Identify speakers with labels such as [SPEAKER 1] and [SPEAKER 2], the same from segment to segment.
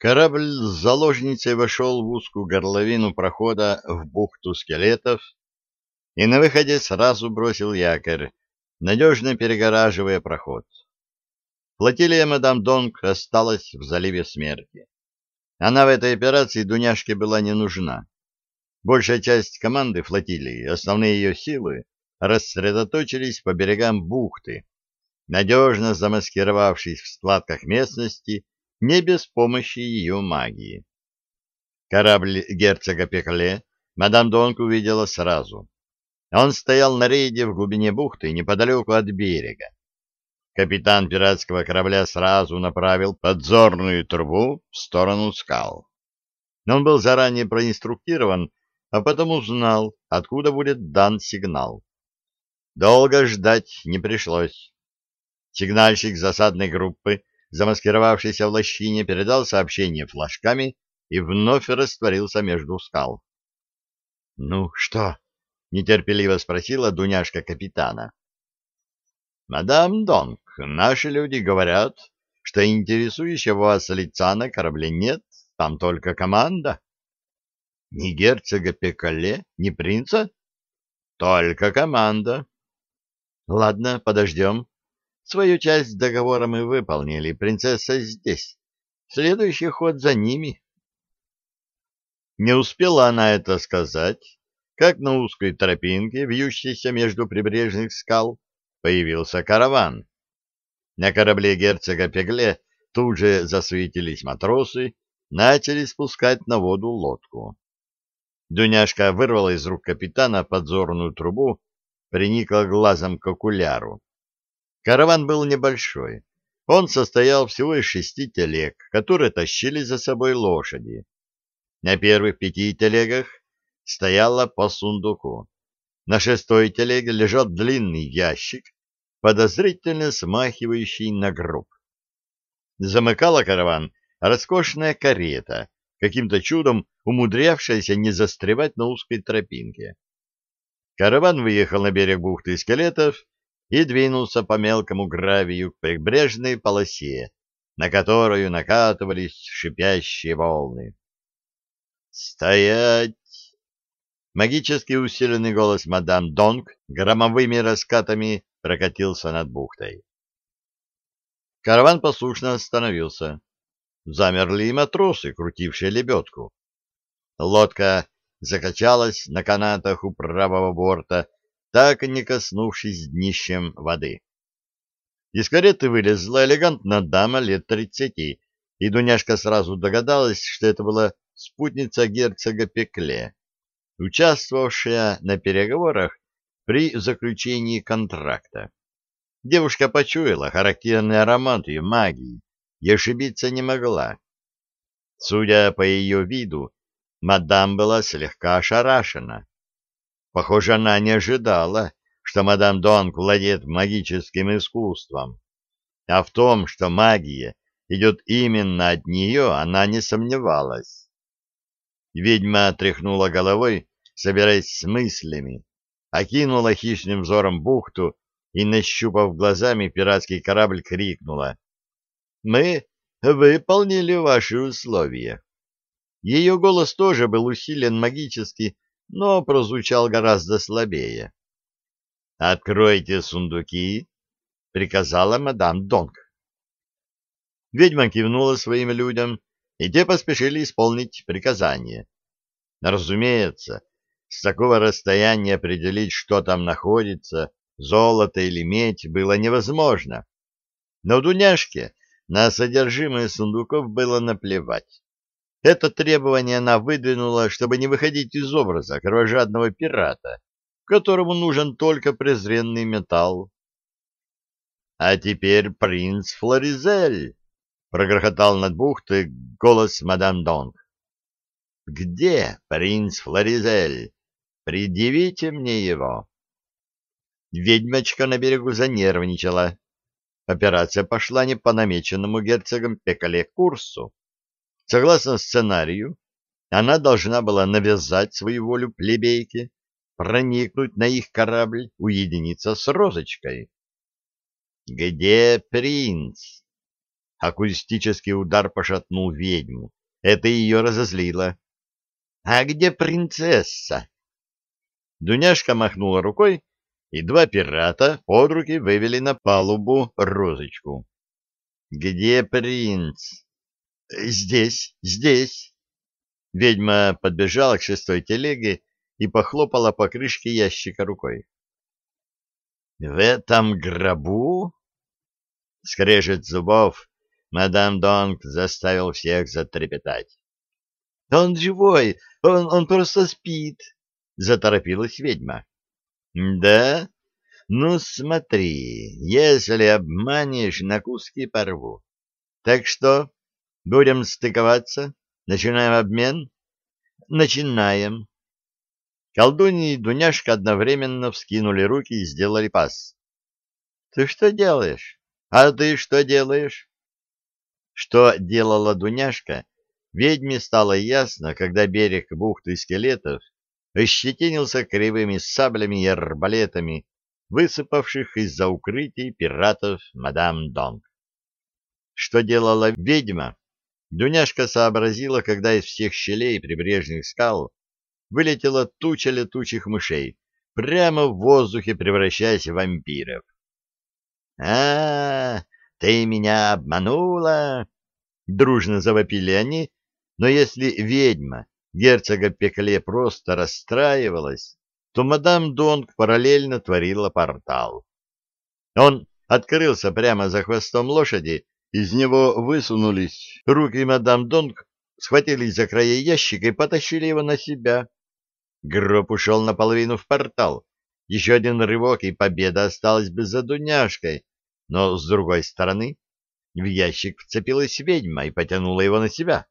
[SPEAKER 1] Корабль с заложницей вошел в узкую горловину прохода в бухту скелетов и на выходе сразу бросил якорь, надежно перегораживая проход. Флотилия мадам Донг осталась в заливе смерти. Она в этой операции Дуняшке была не нужна. Большая часть команды флотилии, основные ее силы, рассредоточились по берегам бухты, надежно замаскировавшись в складках местности не без помощи ее магии. Корабль герцога Пекле мадам Донг увидела сразу. Он стоял на рейде в глубине бухты, неподалеку от берега. Капитан пиратского корабля сразу направил подзорную трубу в сторону скал. Он был заранее проинструктирован, а потому знал, откуда будет дан сигнал. Долго ждать не пришлось. Сигнальщик засадной группы, замаскировавшийся в лощине, передал сообщение флажками и вновь растворился между скал. — Ну что? — нетерпеливо спросила Дуняшка капитана. — Мадам Донг, наши люди говорят, что интересующего вас лица на корабле нет, там только команда. — Ни герцога Пекале, ни принца? — Только команда. — Ладно, подождем. Свою часть договора мы выполнили, принцесса здесь. Следующий ход за ними. Не успела она это сказать как на узкой тропинке, вьющейся между прибрежных скал, появился караван. На корабле герцога Пегле тут же засветились матросы, начали спускать на воду лодку. Дуняшка вырвала из рук капитана подзорную трубу, приникла глазом к окуляру. Караван был небольшой. Он состоял всего из шести телег, которые тащили за собой лошади. На первых пяти телегах стояла по сундуку. На шестой телеге лежал длинный ящик, подозрительно смахивающий на гроб. Замыкала караван роскошная карета, каким-то чудом умудрявшаяся не застревать на узкой тропинке. Караван выехал на берег бухты скелетов и двинулся по мелкому гравию к прибрежной полосе, на которую накатывались шипящие волны. «Стоять!» Магически усиленный голос мадам Донг громовыми раскатами прокатился над бухтой. Караван послушно остановился. Замерли и матросы, крутившие лебедку. Лодка закачалась на канатах у правого борта, так и не коснувшись днищем воды. Из кареты вылезла элегантная дама лет тридцати, и Дуняшка сразу догадалась, что это была спутница герцога Пекле участвовавшая на переговорах при заключении контракта. Девушка почуяла характерный аромат ее магии и ошибиться не могла. Судя по ее виду, мадам была слегка ошарашена. Похоже, она не ожидала, что мадам Донг владеет магическим искусством. А в том, что магия идет именно от нее, она не сомневалась. Ведьма тряхнула головой собираясь с мыслями, окинула хищным взором бухту и, нащупав глазами пиратский корабль, крикнула. — Мы выполнили ваши условия. Ее голос тоже был усилен магически, но прозвучал гораздо слабее. — Откройте сундуки, — приказала мадам Донг. Ведьма кивнула своим людям, и те поспешили исполнить приказание. Разумеется, с такого расстояния определить, что там находится, золото или медь, было невозможно. Но Дуняшке на содержимое сундуков было наплевать. Это требование она выдвинула, чтобы не выходить из образа кровожадного пирата, которому нужен только презренный металл. — А теперь принц Флоризель! — прогрохотал над бухтой голос мадам Донг. — Где принц Флоризель? Предъявите мне его. Ведьмочка на берегу занервничала. Операция пошла не по намеченному герцогом Пекале курсу. Согласно сценарию, она должна была навязать свою волю плебейке, проникнуть на их корабль, уединиться с розочкой. «Где принц?» Акустический удар пошатнул ведьму. Это ее разозлило. — А где принцесса? Дуняшка махнула рукой, и два пирата под руки вывели на палубу розочку. — Где принц? — Здесь, здесь. Ведьма подбежала к шестой телеге и похлопала по крышке ящика рукой. — В этом гробу? Скрежет зубов мадам Донг заставил всех затрепетать. — Он живой, он, он просто спит, — заторопилась ведьма. — Да? Ну смотри, если обманешь, на куски порву. Так что, будем стыковаться? Начинаем обмен? Начинаем. Колдунья и Дуняшка одновременно вскинули руки и сделали пас. — Ты что делаешь? А ты что делаешь? Что делала Дуняшка, ведьме стало ясно, когда берег бухты скелетов ощетинился кривыми саблями и арбалетами, высыпавших из-за укрытий пиратов мадам Донг. Что делала ведьма, Дуняшка сообразила, когда из всех щелей прибрежных скал вылетела туча летучих мышей, прямо в воздухе превращаясь в вампиров. а, -а, -а ты меня обманула!» Дружно завопили они, но если ведьма герцога Пекле просто расстраивалась, то мадам Донг параллельно творила портал. Он открылся прямо за хвостом лошади, из него высунулись руки мадам Донг, схватились за края ящика и потащили его на себя. Гроб ушел наполовину в портал. Еще один рывок, и победа осталась бы за Дуняшкой, но, с другой стороны, в ящик вцепилась ведьма и потянула его на себя.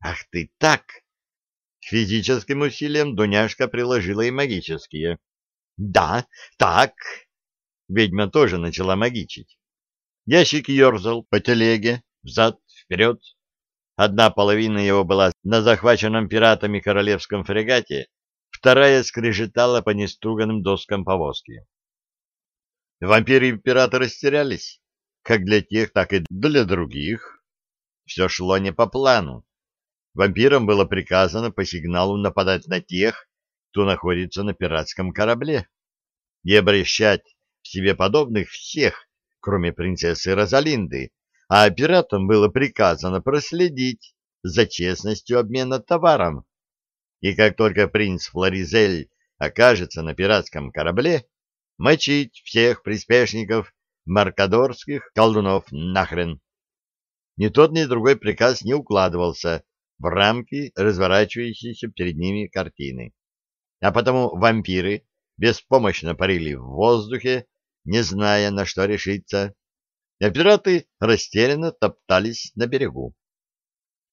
[SPEAKER 1] «Ах ты так!» Физическим усилиям Дуняшка приложила и магические. «Да, так!» Ведьма тоже начала магичить. Ящик ерзал по телеге, взад-вперед. Одна половина его была на захваченном пиратами королевском фрегате, вторая скрежетала по неструганным доскам повозки. Вампиры и пираты растерялись, как для тех, так и для других. Все шло не по плану. Вампирам было приказано по сигналу нападать на тех, кто находится на пиратском корабле, и обращать в себе подобных всех, кроме принцессы Розалинды, а пиратам было приказано проследить за честностью обмена товаром. И как только принц Флоризель окажется на пиратском корабле, мочить всех приспешников маркадорских колдунов нахрен. Ни тот, ни другой приказ не укладывался в рамки разворачивающейся перед ними картины. А потому вампиры беспомощно парили в воздухе, не зная, на что решиться, а пираты растерянно топтались на берегу.